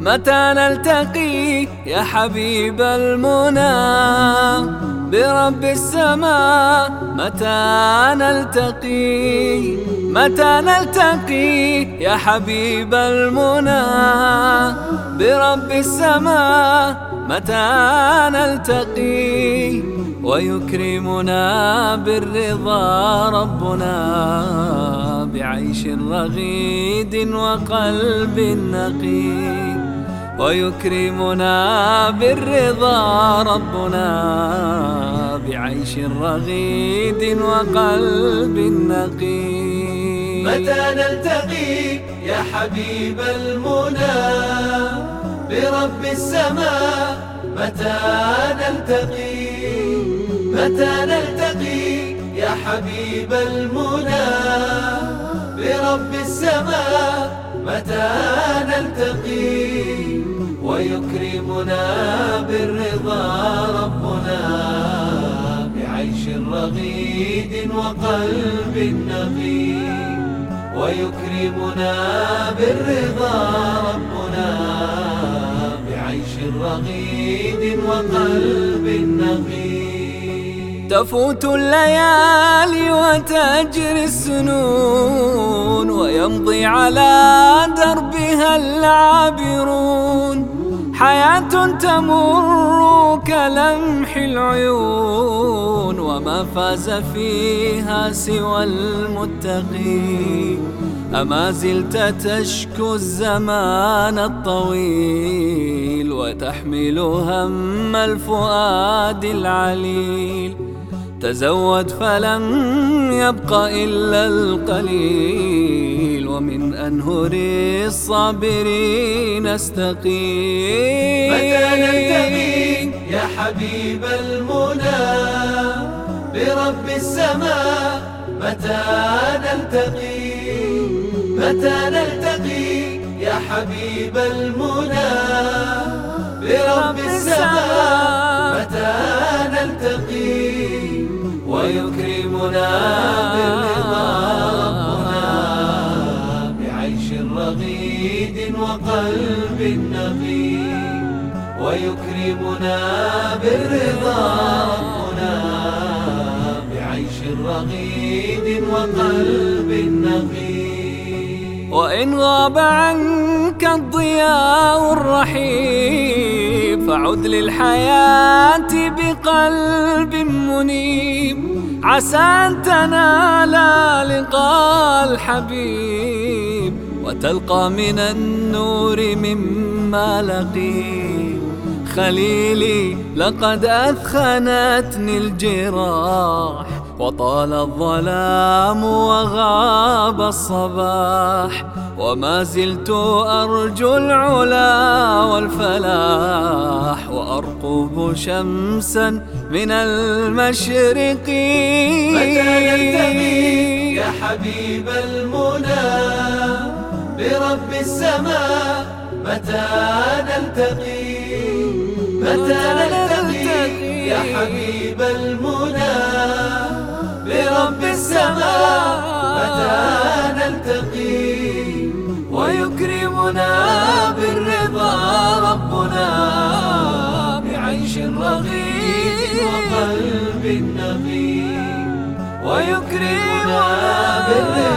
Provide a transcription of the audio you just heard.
متى نلتقي يا حبيب المنى؟ برب السماء متى نلتقي؟ متى نلتقي يا حبيب المنى؟ برب السماء متى نلتقي؟ ويكرمنا بالرضا ربنا بعيش رغيد وقلب نقي. ويكرمنا بالرضا ربنا بعيش رغيد وقلب نقي. متى نلتقي يا حبيب المنى؟ برب السماء، متى نلتقي؟ متى نلتقي يا حبيب المنى؟ برب السماء متى نلتقي ويكرمنا بالرضا ربنا بعيش رغيد وقلب نقي ويكرمنا بالرضا ربنا بعيش رغيد وقلب نقي تفوت الليالي وتجري السنون ويمضي على دربها العابرون. حياة تمر كلمح العيون وما فاز فيها سوى المتقين. أما زلت تشكو الزمان الطويل وتحمل هم الفؤاد العليل. تزود فلم يبق إلا القليل ومن أنهر الصابرين استقيم متى نلتقي يا حبيب المنى؟ برب السماء، متى نلتقي؟ متى نلتقي يا حبيب المنى؟ برب السماء، متى نلتقي؟ ويكرمنا بالرضا ربنا بعيش رغيد وقلب نقي. ويكرمنا بالرضا ربنا بعيش رغيد وقلب نقي. وإن غاب عنك الضياء الرحيم فعد للحياة بقلب منيب. عسى أن تنال لقاء الحبيب وتلقى من النور مما لقيت خليلي، لقد أثخنتني الجراح. وطال الظلام وغاب الصباح وما زلت أرجو العلا والفلاح وأرقب شمسا من المشرق. متى نلتقي يا حبيب المنى، برب السماء، متى نلتقي؟ متى نلتقي؟ يا حبيب المنى. متى نلتقي ويكرمنا بالرضا ربنا بعيش رغيد وقلب نقي ويكرمنا بالرضا